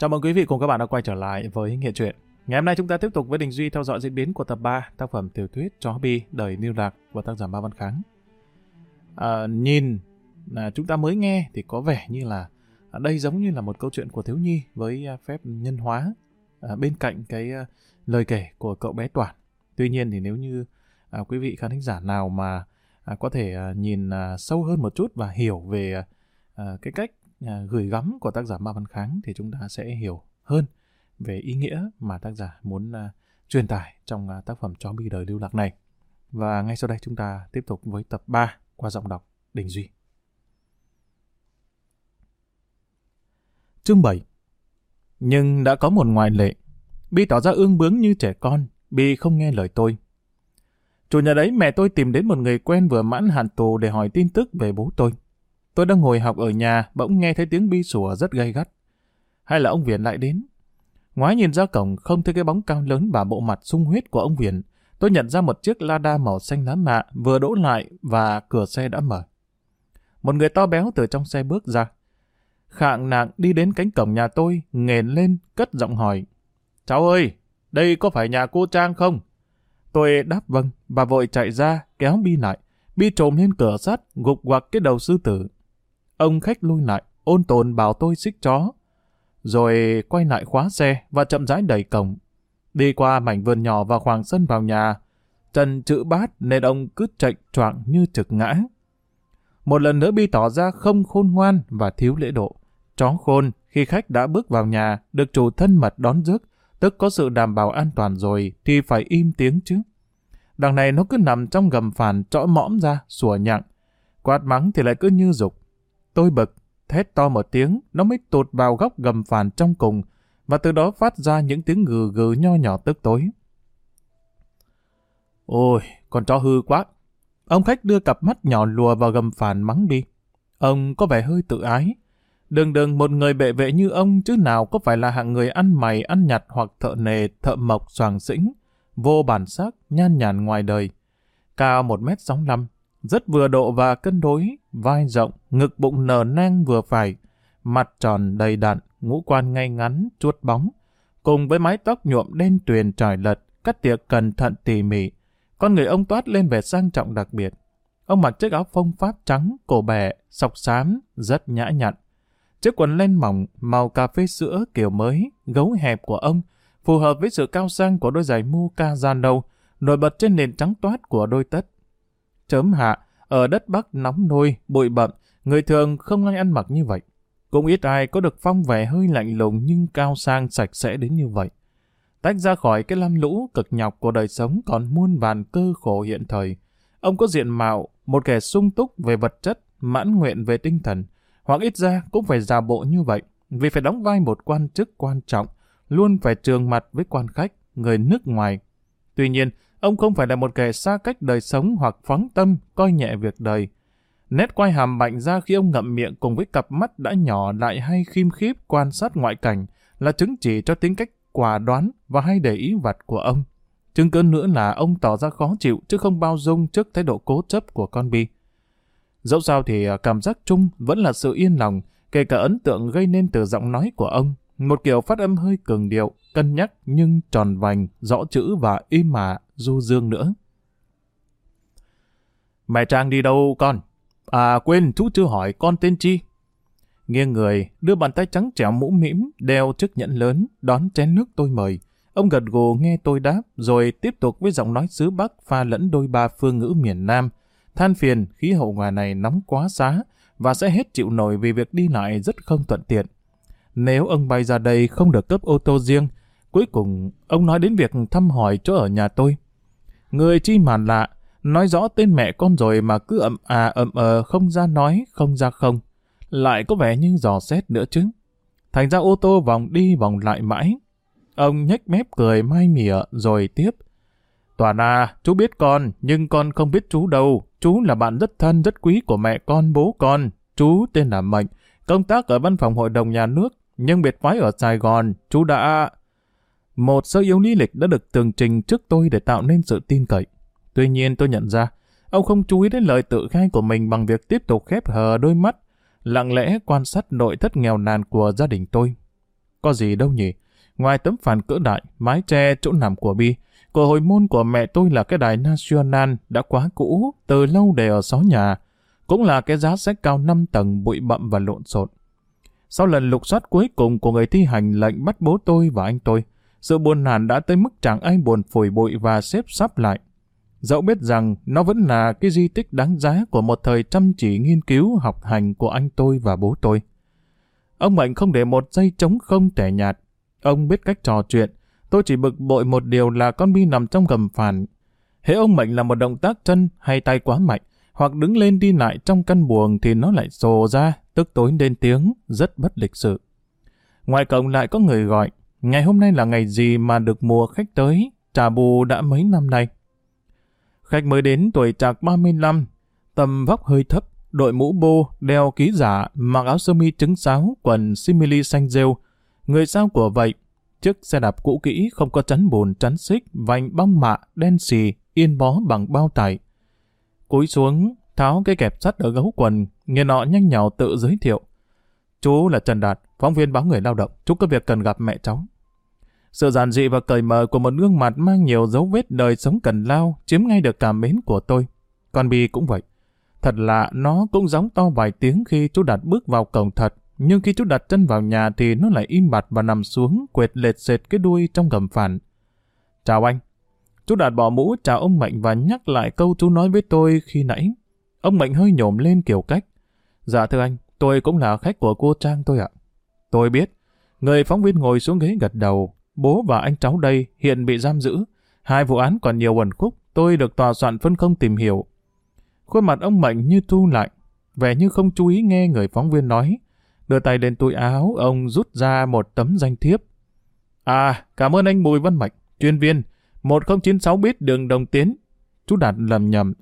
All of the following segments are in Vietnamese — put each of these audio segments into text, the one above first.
Chào mừng quý vị cùng các bạn đã quay trở lại với Nghệ truyện. Ngày hôm nay chúng ta tiếp tục với Đình Duy theo dõi diễn biến của tập 3 tác phẩm tiểu thuyết Chó Bi Đời Lưu Lạc của tác giả Ba Văn Kháng. À, nhìn là chúng ta mới nghe thì có vẻ như là à, đây giống như là một câu chuyện của thiếu nhi với à, phép nhân hóa à, bên cạnh cái à, lời kể của cậu bé Toản. Tuy nhiên thì nếu như à, quý vị khán thính giả nào mà à, có thể à, nhìn à, sâu hơn một chút và hiểu về à, à cái cách À, gửi gắm của tác giả Ma Văn Kháng thì chúng ta sẽ hiểu hơn về ý nghĩa mà tác giả muốn à, truyền tải trong à, tác phẩm Chó bi đời lưu lạc này. Và ngay sau đây chúng ta tiếp tục với tập 3 qua giọng đọc Đình Duy. Chương 7 Nhưng đã có một ngoại lệ. Bi tỏ ra ương bướng như trẻ con, Bi không nghe lời tôi. Chủ nhà đấy mẹ tôi tìm đến một người quen vừa mãn hạn tù để hỏi tin tức về bố tôi. Tôi đang ngồi học ở nhà, bỗng nghe thấy tiếng bi sủa rất gay gắt. Hay là ông Viễn lại đến? Ngoái nhìn ra cổng, không thấy cái bóng cao lớn và bộ mặt sung huyết của ông Viễn. Tôi nhận ra một chiếc Lada màu xanh lá mạ vừa đỗ lại và cửa xe đã mở. Một người to béo từ trong xe bước ra. Khạng nạng đi đến cánh cổng nhà tôi, nghền lên, cất giọng hỏi. Cháu ơi, đây có phải nhà cô Trang không? Tôi đáp vâng, và vội chạy ra, kéo Bi lại. Bi trồm lên cửa sắt, gục quặc cái đầu sư tử. Ông khách lui lại, ôn tồn bảo tôi xích chó. Rồi quay lại khóa xe và chậm rãi đẩy cổng. Đi qua mảnh vườn nhỏ và khoảng sân vào nhà. Trần chữ bát nên ông cứ chạy choạng như trực ngã. Một lần nữa Bi tỏ ra không khôn ngoan và thiếu lễ độ. Chó khôn, khi khách đã bước vào nhà, được chủ thân mật đón rước, tức có sự đảm bảo an toàn rồi thì phải im tiếng chứ. Đằng này nó cứ nằm trong gầm phản trõ mõm ra, sủa nhặng. quạt mắng thì lại cứ như dục. Tôi bực, thét to một tiếng, nó mới tụt vào góc gầm phản trong cùng, và từ đó phát ra những tiếng gừ gừ nho nhỏ tức tối. Ôi, con chó hư quá. Ông khách đưa cặp mắt nhỏ lùa vào gầm phản mắng đi. Ông có vẻ hơi tự ái. Đừng đừng một người bệ vệ như ông chứ nào có phải là hạng người ăn mày, ăn nhặt hoặc thợ nề, thợ mộc, soàng xĩnh, vô bản sắc, nhan nhản ngoài đời. Cao một mét sáu rất vừa độ và cân đối, vai rộng, ngực bụng nở nang vừa phải, mặt tròn đầy đặn, ngũ quan ngay ngắn, chuốt bóng, cùng với mái tóc nhuộm đen tuyền trải lật, cắt tỉa cẩn thận tỉ mỉ. Con người ông toát lên vẻ sang trọng đặc biệt. Ông mặc chiếc áo phông pháp trắng, cổ bẻ, sọc xám, rất nhã nhặn. Chiếc quần len mỏng, màu cà phê sữa kiểu mới, gấu hẹp của ông, phù hợp với sự cao sang của đôi giày mu ca gian đầu, nổi bật trên nền trắng toát của đôi tất. Chớm hạ, ở đất Bắc nóng nôi, bụi bậm, người thường không ai ăn mặc như vậy. Cũng ít ai có được phong vẻ hơi lạnh lùng nhưng cao sang sạch sẽ đến như vậy. Tách ra khỏi cái lam lũ cực nhọc của đời sống còn muôn vàn cơ khổ hiện thời. Ông có diện mạo, một kẻ sung túc về vật chất, mãn nguyện về tinh thần, hoặc ít ra cũng phải giả bộ như vậy, vì phải đóng vai một quan chức quan trọng, luôn phải trường mặt với quan khách, người nước ngoài. Tuy nhiên, ông không phải là một kẻ xa cách đời sống hoặc phóng tâm, coi nhẹ việc đời. Nét quay hàm mạnh ra khi ông ngậm miệng cùng với cặp mắt đã nhỏ lại hay khiêm khiếp quan sát ngoại cảnh là chứng chỉ cho tính cách quả đoán và hay để ý vặt của ông. Chứng cơn nữa là ông tỏ ra khó chịu chứ không bao dung trước thái độ cố chấp của con Bi. Dẫu sao thì à, cảm giác chung vẫn là sự yên lòng, kể cả ấn tượng gây nên từ giọng nói của ông. Một kiểu phát âm hơi cường điệu, cân nhắc nhưng tròn vành, rõ chữ và im mà, du dương nữa. Mẹ Trang đi đâu con? À quên, chú chưa hỏi con tên chi? Nghiêng người, đưa bàn tay trắng trẻo mũ mĩm, đeo chiếc nhẫn lớn, đón chén nước tôi mời. Ông gật gù nghe tôi đáp, rồi tiếp tục với giọng nói xứ Bắc pha lẫn đôi ba phương ngữ miền Nam, than phiền khí hậu ngoài này nóng quá xá và sẽ hết chịu nổi vì việc đi lại rất không thuận tiện. Nếu ông bay ra đây không được cấp ô tô riêng, cuối cùng ông nói đến việc thăm hỏi chỗ ở nhà tôi. Người chi màn lạ, nói rõ tên mẹ con rồi mà cứ ậm à ậm ờ không ra nói, không ra không. Lại có vẻ như dò xét nữa chứ. Thành ra ô tô vòng đi vòng lại mãi. Ông nhếch mép cười mai mỉa rồi tiếp. Toàn à, chú biết con, nhưng con không biết chú đâu. Chú là bạn rất thân, rất quý của mẹ con, bố con. Chú tên là mạnh công tác ở văn phòng hội đồng nhà nước, nhưng biệt phái ở Sài Gòn. Chú đã... Một sơ yếu lý lịch đã được tường trình trước tôi để tạo nên sự tin cậy. Tuy nhiên tôi nhận ra, ông không chú ý đến lời tự khai của mình bằng việc tiếp tục khép hờ đôi mắt, lặng lẽ quan sát nội thất nghèo nàn của gia đình tôi. có gì đâu nhỉ. Ngoài tấm phản cỡ đại, mái tre, chỗ nằm của Bi, của hồi môn của mẹ tôi là cái đài National đã quá cũ, từ lâu để ở xó nhà. Cũng là cái giá sách cao 5 tầng bụi bậm và lộn xộn. Sau lần lục soát cuối cùng của người thi hành lệnh bắt bố tôi và anh tôi, sự buồn nản đã tới mức chẳng ai buồn phổi bụi và xếp sắp lại. Dẫu biết rằng nó vẫn là cái di tích đáng giá của một thời chăm chỉ nghiên cứu học hành của anh tôi và bố tôi. Ông Mạnh không để một giây trống không tẻ nhạt. Ông biết cách trò chuyện. Tôi chỉ bực bội một điều là con bi nằm trong gầm phản. Hễ ông Mạnh làm một động tác chân hay tay quá mạnh, hoặc đứng lên đi lại trong căn buồng thì nó lại rồ ra, tức tối lên tiếng, rất bất lịch sự. Ngoài cổng lại có người gọi, ngày hôm nay là ngày gì mà được mùa khách tới, trà bù đã mấy năm nay. Khách mới đến tuổi trạc 35, tầm vóc hơi thấp, đội mũ bô, đeo ký giả, mặc áo sơ mi trứng sáo, quần simili xanh rêu. Người sao của vậy? Chiếc xe đạp cũ kỹ không có chắn bùn, chắn xích, vành bong mạ, đen xì, yên bó bằng bao tải. Cúi xuống, tháo cái kẹp sắt ở gấu quần, nghe nọ nhanh nhào tự giới thiệu. Chú là Trần Đạt, phóng viên báo người lao động, chú có việc cần gặp mẹ cháu. Sự giản dị và cởi mở của một gương mặt mang nhiều dấu vết đời sống cần lao chiếm ngay được cảm mến của tôi. Con Bi cũng vậy. Thật lạ, nó cũng gióng to vài tiếng khi chú Đạt bước vào cổng thật, nhưng khi chú đặt chân vào nhà thì nó lại im bặt và nằm xuống, quệt lệt sệt cái đuôi trong gầm phản. Chào anh. Chú Đạt bỏ mũ chào ông Mạnh và nhắc lại câu chú nói với tôi khi nãy. Ông Mạnh hơi nhổm lên kiểu cách. Dạ thưa anh, tôi cũng là khách của cô Trang tôi ạ. Tôi biết. Người phóng viên ngồi xuống ghế gật đầu. Bố và anh cháu đây hiện bị giam giữ. Hai vụ án còn nhiều quẩn khúc. Tôi được tòa soạn phân không tìm hiểu. Khuôn mặt ông Mạnh như thu lại. Vẻ như không chú ý nghe người phóng viên nói. Đưa tay lên túi áo, ông rút ra một tấm danh thiếp. À, cảm ơn anh Bùi Văn Mạnh, chuyên viên, 1096 biết đường Đồng Tiến. Chú Đạt lầm nhầm.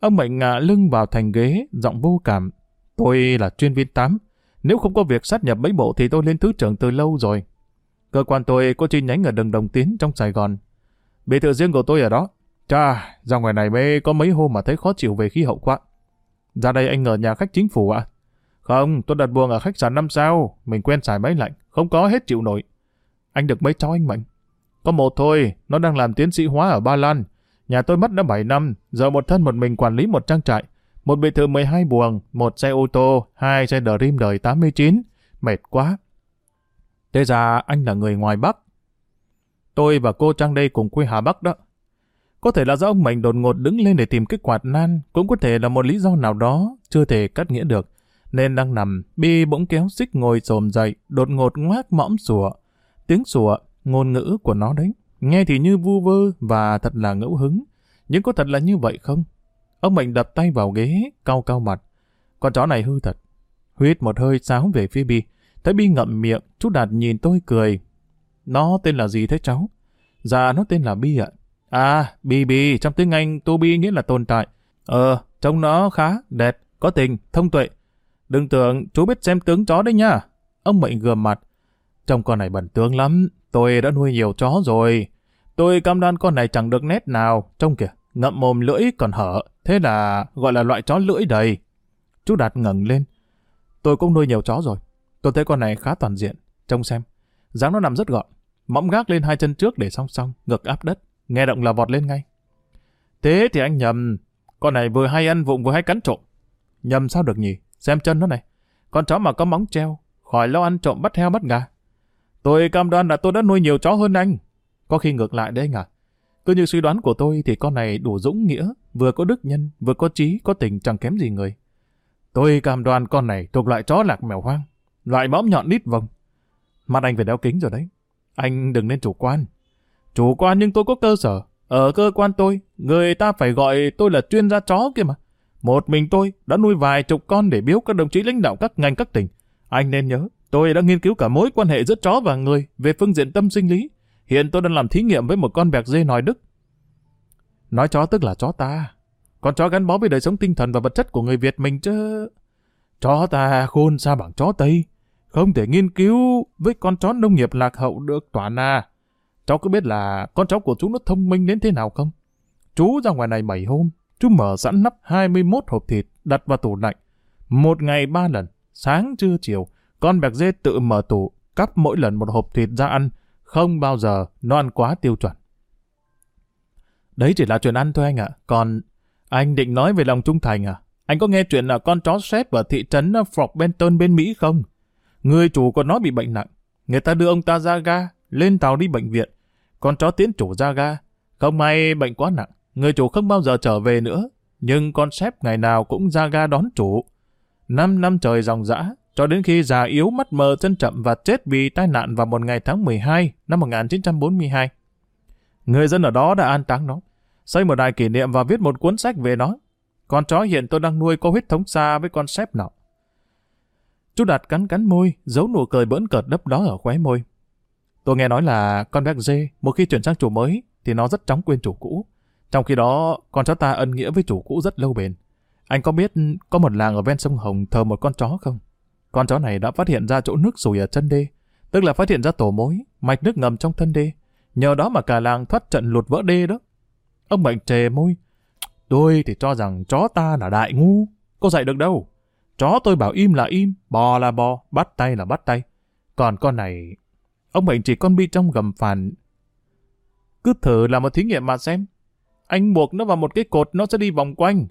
Ông Mạnh ngả lưng vào thành ghế, giọng vô cảm. Tôi là chuyên viên 8. Nếu không có việc sát nhập mấy bộ thì tôi lên thứ trưởng từ lâu rồi. Cơ quan tôi có chi nhánh ở đường Đồng Tiến trong Sài Gòn. Biệt thự riêng của tôi ở đó. Chà, ra ngoài này mới có mấy hôm mà thấy khó chịu về khí hậu quá. Ra đây anh ở nhà khách chính phủ ạ? Không, tôi đặt buồng ở khách sạn năm sao. Mình quen xài máy lạnh, không có hết chịu nổi. Anh được mấy cháu anh Mạnh? Có một thôi, nó đang làm tiến sĩ hóa ở Ba Lan. Nhà tôi mất đã 7 năm, giờ một thân một mình quản lý một trang trại. Một biệt thự 12 buồng, một xe ô tô, hai xe Dream đời 89. Mệt quá. Thế ra anh là người ngoài Bắc. Tôi và cô Trang đây cùng quê Hà Bắc đó. Có thể là do ông Mạnh đột ngột đứng lên để tìm cái quạt nan, cũng có thể là một lý do nào đó, chưa thể cắt nghĩa được. Nên đang nằm, Bi bỗng kéo xích ngồi xồm dậy, đột ngột ngoác mõm sủa. Tiếng sủa, ngôn ngữ của nó đấy. Nghe thì như vu vơ và thật là ngẫu hứng. Nhưng có thật là như vậy không? Ông Mạnh đập tay vào ghế, cau cau mặt. Con chó này hư thật. Huyết một hơi sáo về phía Bi. Thấy Bi ngậm miệng, chú Đạt nhìn tôi cười. Nó tên là gì thế cháu? Dạ, nó tên là Bi ạ. À, Bi Bi, trong tiếng Anh, tu Bi nghĩa là tồn tại. Ờ, trông nó khá, đẹp, có tình, thông tuệ. Đừng tưởng chú biết xem tướng chó đấy nha. Ông Mạnh gườm mặt. Trông con này bẩn tướng lắm, tôi đã nuôi nhiều chó rồi. Tôi cam đoan con này chẳng được nét nào. Trông kìa, ngậm mồm lưỡi còn hở. Thế là gọi là loại chó lưỡi đầy. Chú Đạt ngẩng lên. Tôi cũng nuôi nhiều chó rồi. Tôi thấy con này khá toàn diện. Trông xem. dáng nó nằm rất gọn. Mõm gác lên hai chân trước để song song, ngực áp đất. Nghe động là vọt lên ngay. Thế thì anh nhầm. Con này vừa hay ăn vụng vừa hay cắn trộm. Nhầm sao được nhỉ? Xem chân nó này. Con chó mà có móng treo, khỏi lo ăn trộm bắt heo bắt gà. Tôi cam đoan là tôi đã nuôi nhiều chó hơn anh. Có khi ngược lại đấy anh à. Cứ như suy đoán của tôi thì con này đủ dũng nghĩa, vừa có đức nhân, vừa có trí, có tình chẳng kém gì người. Tôi cam đoan con này thuộc loại chó lạc mèo hoang, loại mõm nhọn nít vòng. Mặt anh phải đeo kính rồi đấy. Anh đừng nên chủ quan. Chủ quan nhưng tôi có cơ sở. Ở cơ quan tôi, người ta phải gọi tôi là chuyên gia chó kia mà. Một mình tôi đã nuôi vài chục con để biếu các đồng chí lãnh đạo các ngành các tỉnh. Anh nên nhớ, tôi đã nghiên cứu cả mối quan hệ giữa chó và người về phương diện tâm sinh lý. Hiện tôi đang làm thí nghiệm với một con bẹc dê nòi Đức. Nói chó tức là chó ta. Con chó gắn bó với đời sống tinh thần và vật chất của người Việt mình chứ. Chó ta khôn xa bằng chó Tây. Không thể nghiên cứu với con chó nông nghiệp lạc hậu được toàn na. Cháu có biết là con chó của chú nó thông minh đến thế nào không? Chú ra ngoài này 7 hôm, chú mở sẵn nắp 21 hộp thịt đặt vào tủ lạnh. Một ngày ba lần, sáng trưa chiều, con bẹc dê tự mở tủ, cắp mỗi lần một hộp thịt ra ăn, không bao giờ nó ăn quá tiêu chuẩn. Đấy chỉ là chuyện ăn thôi anh ạ, còn anh định nói về lòng trung thành à? Anh có nghe chuyện là con chó xếp ở thị trấn ờ, Fort Benton bên Mỹ không? Người chủ của nó bị bệnh nặng. Người ta đưa ông ta ra ga, lên tàu đi bệnh viện. Con chó tiến chủ ra ga. Không may bệnh quá nặng. Người chủ không bao giờ trở về nữa. Nhưng con sếp ngày nào cũng ra ga đón chủ. Năm năm trời dòng dã, cho đến khi già yếu mắt mờ chân chậm và chết vì tai nạn vào một ngày tháng 12 năm 1942. Người dân ở đó đã an táng nó, xây một đài kỷ niệm và viết một cuốn sách về nó. Con chó hiện tôi đang nuôi có huyết thống xa với con sếp nọ. Chú Đạt cắn cắn môi, giấu nụ cười bỡn cợt đấp đó ở khóe môi. Tôi nghe nói là con bé dê, một khi chuyển sang chủ mới, thì nó rất chóng quên chủ cũ. Trong khi đó, con chó ta ân nghĩa với chủ cũ rất lâu bền. Anh có biết có một làng ở ven sông Hồng thờ một con chó không? Con chó này đã phát hiện ra chỗ nước sủi ở chân đê, tức là phát hiện ra tổ mối, mạch nước ngầm trong thân đê. Nhờ đó mà cả làng thoát trận lụt vỡ đê đó. Ông Mạnh trề môi. Tôi thì cho rằng chó ta là đại ngu. Có dạy được đâu. Chó tôi bảo im là im, bò là bò, bắt tay là bắt tay. Còn con này... Ông Mạnh chỉ con bi trong gầm phản. Cứ thử làm một thí nghiệm mà xem. Anh buộc nó vào một cái cột nó sẽ đi vòng quanh.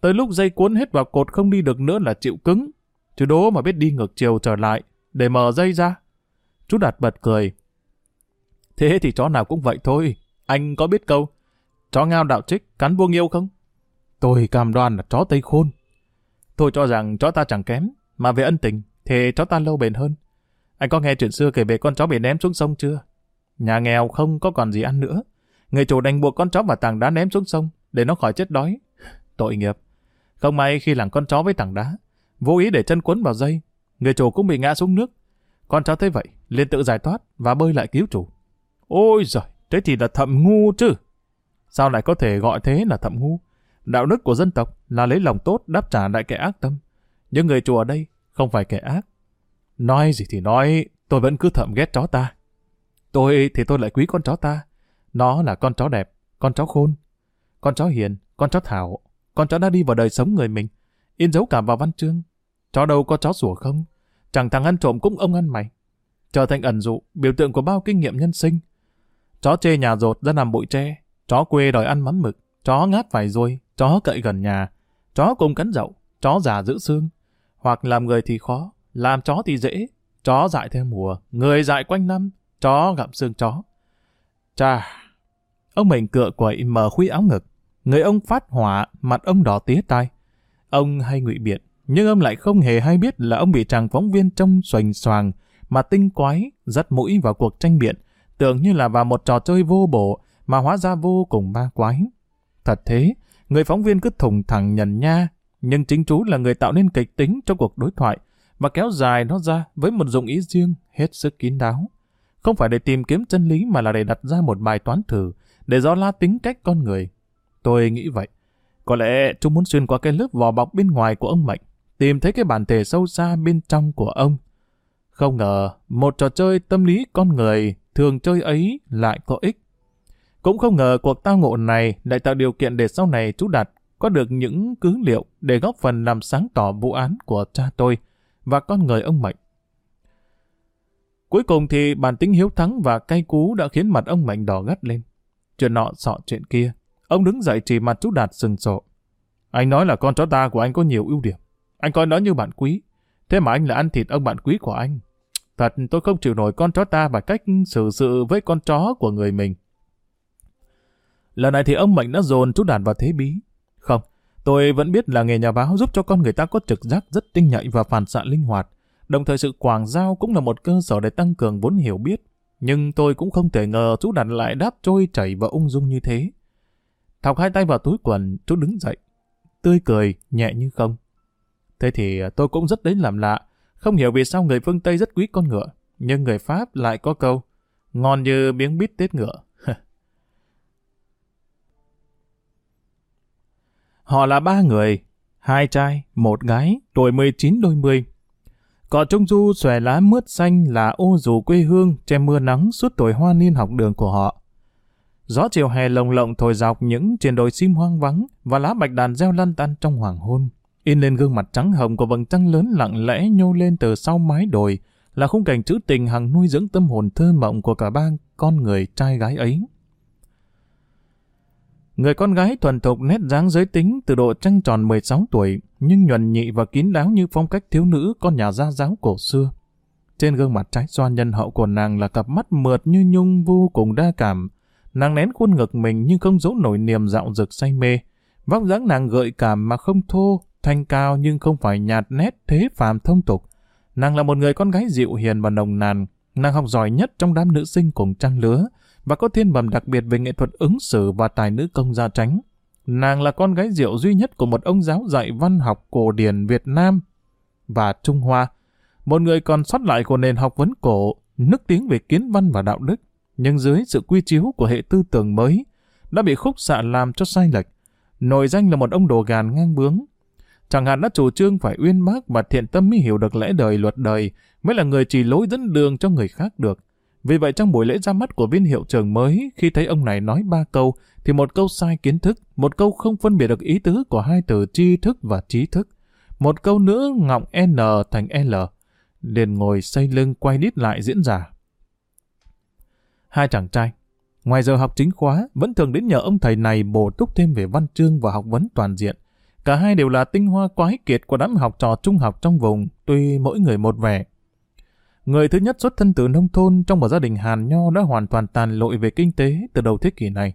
Tới lúc dây cuốn hết vào cột không đi được nữa là chịu cứng. Chứ đố mà biết đi ngược chiều trở lại, để mở dây ra. Chú Đạt bật cười. Thế thì chó nào cũng vậy thôi. Anh có biết câu, chó ngao đạo trích, cắn buông yêu không? Tôi cam đoan là chó Tây Khôn. Tôi cho rằng chó ta chẳng kém, mà về ân tình, thì chó ta lâu bền hơn. Anh có nghe chuyện xưa kể về con chó bị ném xuống sông chưa? Nhà nghèo không có còn gì ăn nữa. Người chủ đành buộc con chó vào tảng đá ném xuống sông, để nó khỏi chết đói. Tội nghiệp. Không may khi làng con chó với tảng đá, vô ý để chân quấn vào dây, người chủ cũng bị ngã xuống nước. Con cháu thấy vậy, liền tự giải thoát và bơi lại cứu chủ. Ôi giời, thế thì là thậm ngu chứ. Sao lại có thể gọi thế là thậm ngu? Đạo đức của dân tộc là lấy lòng tốt đáp trả lại kẻ ác tâm. Nhưng người chùa ở đây không phải kẻ ác. Nói gì thì nói, tôi vẫn cứ thậm ghét chó ta. Tôi thì tôi lại quý con chó ta. Nó là con chó đẹp, con chó khôn, con chó hiền, con chó thảo, con chó đã đi vào đời sống người mình, in dấu cả vào văn chương. Chó đâu có chó sủa không? Chẳng thằng ăn trộm cũng ông ăn mày. Trở thành ẩn dụ, biểu tượng của bao kinh nghiệm nhân sinh. Chó chê nhà rột ra nằm bụi tre, chó quê đòi ăn mắm mực, chó ngát vài ruồi, chó cậy gần nhà, chó cùng cắn dậu, chó già giữ xương. Hoặc làm người thì khó, làm chó thì dễ, chó dại theo mùa, người dại quanh năm, chó gặm xương chó. Chà, ông mình cựa quậy mở khuy áo ngực, người ông phát hỏa, mặt ông đỏ tía tai. Ông hay ngụy biện, nhưng ông lại không hề hay biết là ông bị chàng phóng viên trông xoành xoàng, mà tinh quái, dắt mũi vào cuộc tranh biện, tưởng như là vào một trò chơi vô bổ, mà hóa ra vô cùng ba quái. Thật thế, người phóng viên cứ thùng thẳng nhần nha, nhưng chính chú là người tạo nên kịch tính cho cuộc đối thoại, và kéo dài nó ra với một dụng ý riêng hết sức kín đáo. Không phải để tìm kiếm chân lý mà là để đặt ra một bài toán thử, để do la tính cách con người. Tôi nghĩ vậy. Có lẽ chúng muốn xuyên qua cái lớp vỏ bọc bên ngoài của ông Mạnh, tìm thấy cái bản thể sâu xa bên trong của ông. Không ngờ, một trò chơi tâm lý con người thường chơi ấy lại có ích. Cũng không ngờ cuộc tao ngộ này lại tạo điều kiện để sau này chú Đạt có được những cứ liệu để góp phần làm sáng tỏ vụ án của cha tôi và con người ông Mạnh. Cuối cùng thì bản tính hiếu thắng và cay cú đã khiến mặt ông Mạnh đỏ gắt lên. Chuyện nọ sọ chuyện kia. Ông đứng dậy chỉ mặt chú Đạt sừng sộ. Anh nói là con chó ta của anh có nhiều ưu điểm. Anh coi nó như bạn quý. Thế mà anh là ăn thịt ông bạn quý của anh. Thật tôi không chịu nổi con chó ta và cách xử sự với con chó của người mình. Lần này thì ông Mạnh đã dồn chú đàn vào thế bí. Không, tôi vẫn biết là nghề nhà báo giúp cho con người ta có trực giác rất tinh nhạy và phản xạ linh hoạt. Đồng thời sự quảng giao cũng là một cơ sở để tăng cường vốn hiểu biết. Nhưng tôi cũng không thể ngờ chú đàn lại đáp trôi chảy và ung dung như thế. Thọc hai tay vào túi quần, chú đứng dậy. Tươi cười, nhẹ như không. Thế thì à, tôi cũng rất đến làm lạ. Không hiểu vì sao người phương Tây rất quý con ngựa. Nhưng người Pháp lại có câu. Ngon như miếng bít tết ngựa. Họ là ba người. Hai trai, một gái, tuổi 19 đôi mươi. Cỏ trung du xòe lá mướt xanh là ô dù quê hương che mưa nắng suốt tuổi hoa niên học đường của họ. Gió chiều hè lồng lộng thổi dọc những trên đồi sim hoang vắng và lá bạch đàn reo lăn tăn trong hoàng hôn. In lên gương mặt trắng hồng của vầng trăng lớn lặng lẽ nhô lên từ sau mái đồi, là khung cảnh trữ tình hằng nuôi dưỡng tâm hồn thơ mộng của cả ba con người trai gái ấy. Người con gái thuần thục nét dáng giới tính từ độ trăng tròn 16 tuổi, nhưng nhuần nhị và kín đáo như phong cách thiếu nữ con nhà gia giáo cổ xưa. Trên gương mặt trái xoan nhân hậu của nàng là cặp mắt mượt như nhung vô cùng đa cảm. Nàng nén khuôn ngực mình nhưng không giấu nổi niềm dạo dực say mê. Vóc dáng nàng gợi cảm mà không thô, thanh cao nhưng không phải nhạt nét thế phàm thông tục. Nàng là một người con gái dịu hiền và nồng nàn. Nàng học giỏi nhất trong đám nữ sinh cùng trang lứa và có thiên bẩm đặc biệt về nghệ thuật ứng xử và tài nữ công gia tránh. Nàng là con gái diệu duy nhất của một ông giáo dạy văn học cổ điển Việt Nam và Trung Hoa, một người còn sót lại của nền học vấn cổ, nức tiếng về kiến văn và đạo đức, nhưng dưới sự quy chiếu của hệ tư tưởng mới, đã bị khúc xạ làm cho sai lệch. nổi danh là một ông đồ gàn ngang bướng. Chẳng hạn đã chủ trương phải uyên bác và thiện tâm mới hiểu được lẽ đời luật đời, mới là người chỉ lối dẫn đường cho người khác được. Vì vậy trong buổi lễ ra mắt của viên hiệu trưởng mới, khi thấy ông này nói ba câu, thì một câu sai kiến thức, một câu không phân biệt được ý tứ của hai từ tri thức và trí thức. Một câu nữa ngọng N thành L, liền ngồi xây lưng quay đít lại diễn giả. Hai chàng trai, ngoài giờ học chính khóa, vẫn thường đến nhờ ông thầy này bổ túc thêm về văn chương và học vấn toàn diện. Cả hai đều là tinh hoa quái kiệt của đám học trò trung học trong vùng, tuy mỗi người một vẻ. Người thứ nhất xuất thân từ nông thôn trong một gia đình Hàn Nho đã hoàn toàn tàn lội về kinh tế từ đầu thế kỷ này.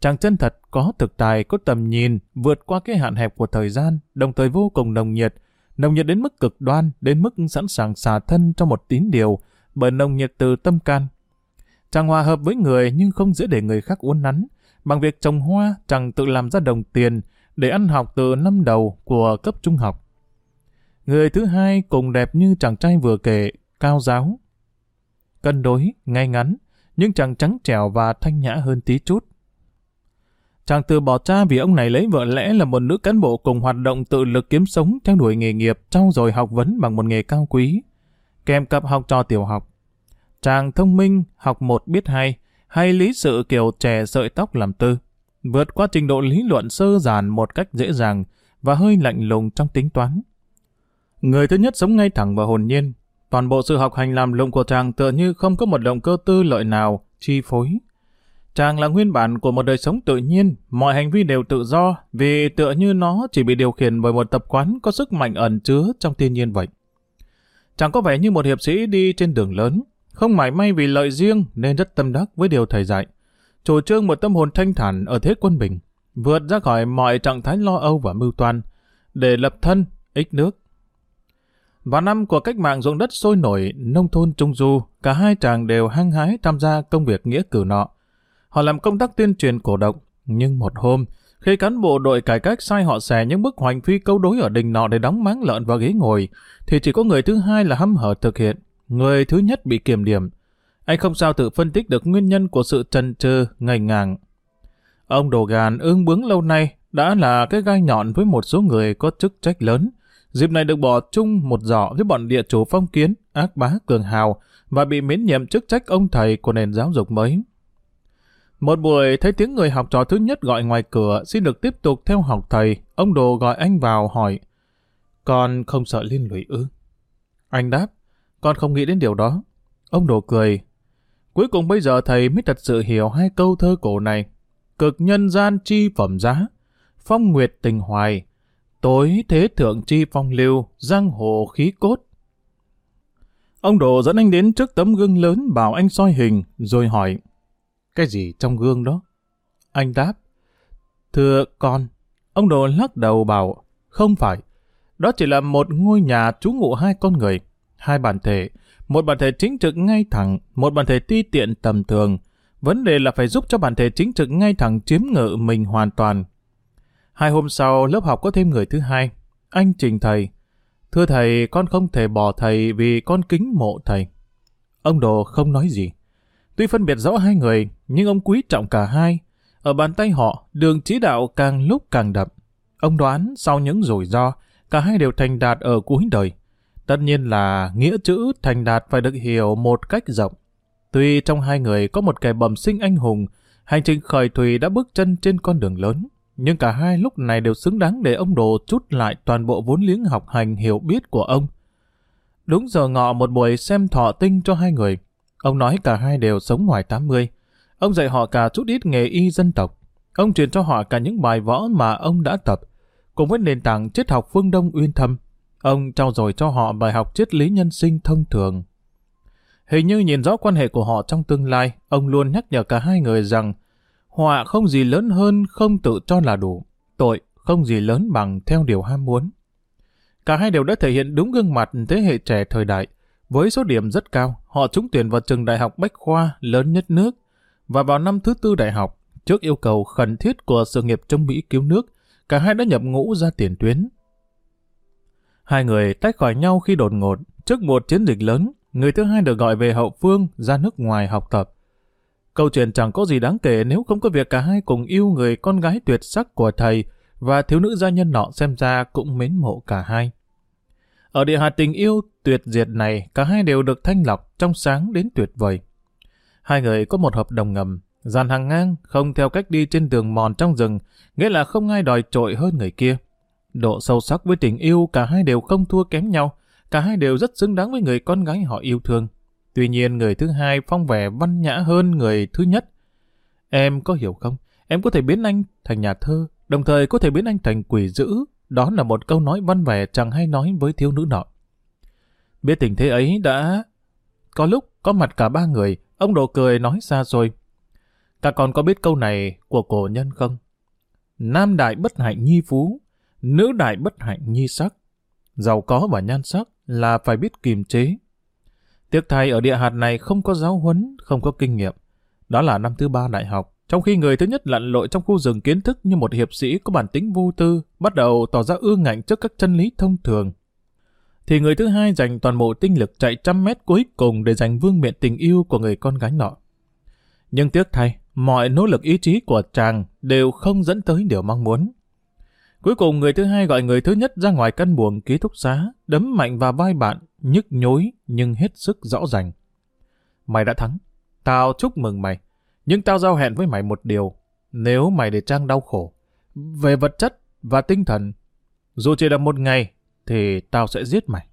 Chàng chân thật có thực tài, có tầm nhìn, vượt qua cái hạn hẹp của thời gian, đồng thời vô cùng nồng nhiệt, nồng nhiệt đến mức cực đoan, đến mức sẵn sàng xả thân cho một tín điều, bởi nồng nhiệt từ tâm can. Chàng hòa hợp với người nhưng không dễ để người khác uốn nắn. Bằng việc trồng hoa, chàng tự làm ra đồng tiền để ăn học từ năm đầu của cấp trung học. Người thứ hai cùng đẹp như chàng trai vừa kể, cao giáo. Cân đối, ngay ngắn, nhưng chàng trắng trẻo và thanh nhã hơn tí chút. Chàng từ bỏ cha vì ông này lấy vợ lẽ là một nữ cán bộ cùng hoạt động tự lực kiếm sống theo đuổi nghề nghiệp trau dồi học vấn bằng một nghề cao quý. Kèm cặp học trò tiểu học. Chàng thông minh, học một biết hai, hay lý sự kiểu trẻ sợi tóc làm tư. Vượt qua trình độ lý luận sơ giản một cách dễ dàng và hơi lạnh lùng trong tính toán. Người thứ nhất sống ngay thẳng và hồn nhiên. Toàn bộ sự học hành làm lụng của chàng tựa như không có một động cơ tư lợi nào chi phối Chàng là nguyên bản của một đời sống tự nhiên, mọi hành vi đều tự do, vì tựa như nó chỉ bị điều khiển bởi một tập quán có sức mạnh ẩn chứa trong thiên nhiên vậy. Chàng có vẻ như một hiệp sĩ đi trên đường lớn, không mải may vì lợi riêng nên rất tâm đắc với điều thầy dạy. Chủ trương một tâm hồn thanh thản ở thế quân bình, vượt ra khỏi mọi trạng thái lo âu và mưu toan, để lập thân, ích nước. Vào năm của cách mạng ruộng đất sôi nổi, nông thôn trung du, cả hai chàng đều hăng hái tham gia công việc nghĩa cử nọ, Họ làm công tác tuyên truyền cổ động. Nhưng một hôm, khi cán bộ đội cải cách sai họ xẻ những bức hoành phi câu đối ở đình nọ để đóng máng lợn vào ghế ngồi, thì chỉ có người thứ hai là hăm hở thực hiện. Người thứ nhất bị kiểm điểm. Anh không sao tự phân tích được nguyên nhân của sự trần trừ, ngây ngàng. Ông đồ gàn ương bướng lâu nay đã là cái gai nhọn với một số người có chức trách lớn. Dịp này được bỏ chung một giỏ với bọn địa chủ phong kiến, ác bá cường hào và bị miễn nhiệm chức trách ông thầy của nền giáo dục mới. Một buổi thấy tiếng người học trò thứ nhất gọi ngoài cửa xin được tiếp tục theo học thầy, ông Đồ gọi anh vào hỏi Con không sợ liên lụy ư? Anh đáp, con không nghĩ đến điều đó. Ông Đồ cười. Cuối cùng bây giờ thầy mới thật sự hiểu hai câu thơ cổ này. Cực nhân gian chi phẩm giá, phong nguyệt tình hoài, tối thế thượng chi phong lưu, giang hồ khí cốt. Ông Đồ dẫn anh đến trước tấm gương lớn bảo anh soi hình, rồi hỏi cái gì trong gương đó? Anh đáp, thưa con, ông đồ lắc đầu bảo, không phải, đó chỉ là một ngôi nhà trú ngụ hai con người, hai bản thể, một bản thể chính trực ngay thẳng, một bản thể ti tiện tầm thường. Vấn đề là phải giúp cho bản thể chính trực ngay thẳng chiếm ngự mình hoàn toàn. Hai hôm sau, lớp học có thêm người thứ hai. Anh trình thầy. Thưa thầy, con không thể bỏ thầy vì con kính mộ thầy. Ông Đồ không nói gì. Tuy phân biệt rõ hai người, nhưng ông quý trọng cả hai. Ở bàn tay họ, đường chỉ đạo càng lúc càng đậm. Ông đoán sau những rủi ro, cả hai đều thành đạt ở cuối đời. Tất nhiên là nghĩa chữ thành đạt phải được hiểu một cách rộng. Tuy trong hai người có một kẻ bẩm sinh anh hùng, hành trình khởi thủy đã bước chân trên con đường lớn, nhưng cả hai lúc này đều xứng đáng để ông Đồ chút lại toàn bộ vốn liếng học hành hiểu biết của ông. Đúng giờ ngọ một buổi xem thọ tinh cho hai người. Ông nói cả hai đều sống ngoài 80. Ông dạy họ cả chút ít nghề y dân tộc. Ông truyền cho họ cả những bài võ mà ông đã tập, cùng với nền tảng triết học phương Đông uyên thâm. Ông trao dồi cho họ bài học triết lý nhân sinh thông thường. Hình như nhìn rõ quan hệ của họ trong tương lai, ông luôn nhắc nhở cả hai người rằng họa không gì lớn hơn không tự cho là đủ, tội không gì lớn bằng theo điều ham muốn. Cả hai đều đã thể hiện đúng gương mặt thế hệ trẻ thời đại. Với số điểm rất cao, họ trúng tuyển vào trường đại học Bách Khoa lớn nhất nước. Và vào năm thứ tư đại học, trước yêu cầu khẩn thiết của sự nghiệp trong Mỹ cứu nước, cả hai đã nhập ngũ ra tiền tuyến. Hai người tách khỏi nhau khi đột ngột, trước một chiến dịch lớn, người thứ hai được gọi về hậu phương ra nước ngoài học tập. Câu chuyện chẳng có gì đáng kể nếu không có việc cả hai cùng yêu người con gái tuyệt sắc của thầy và thiếu nữ gia nhân nọ xem ra cũng mến mộ cả hai. Ở địa hạt tình yêu tuyệt diệt này, cả hai đều được thanh lọc trong sáng đến tuyệt vời. Hai người có một hợp đồng ngầm, dàn hàng ngang, không theo cách đi trên đường mòn trong rừng, nghĩa là không ai đòi trội hơn người kia. Độ sâu sắc với tình yêu cả hai đều không thua kém nhau, cả hai đều rất xứng đáng với người con gái họ yêu thương. Tuy nhiên người thứ hai phong vẻ văn nhã hơn người thứ nhất. Em có hiểu không? Em có thể biến anh thành nhà thơ, đồng thời có thể biến anh thành quỷ dữ. Đó là một câu nói văn vẻ chẳng hay nói với thiếu nữ nọ. Biết tình thế ấy đã... Có lúc có mặt cả ba người, ông Độ cười nói xa rồi. Các con có biết câu này của cổ nhân không? Nam đại bất hạnh nhi phú, nữ đại bất hạnh nhi sắc. Giàu có và nhan sắc là phải biết kiềm chế. Tiếc thay ở địa hạt này không có giáo huấn, không có kinh nghiệm. Đó là năm thứ ba đại học, trong khi người thứ nhất lặn lội trong khu rừng kiến thức như một hiệp sĩ có bản tính vô tư, bắt đầu tỏ ra ương ngạnh trước các chân lý thông thường. Thì người thứ hai dành toàn bộ tinh lực chạy trăm mét cuối cùng để giành vương miện tình yêu của người con gái nọ. Nhưng tiếc thay, mọi nỗ lực ý chí của chàng đều không dẫn tới điều mong muốn. Cuối cùng người thứ hai gọi người thứ nhất ra ngoài căn buồng ký túc xá, đấm mạnh vào vai bạn, nhức nhối nhưng hết sức rõ ràng. Mày đã thắng. Tao chúc mừng mày. Nhưng tao giao hẹn với mày một điều. Nếu mày để Trang đau khổ, về vật chất và tinh thần, dù chỉ là một ngày, thì tao sẽ giết mày.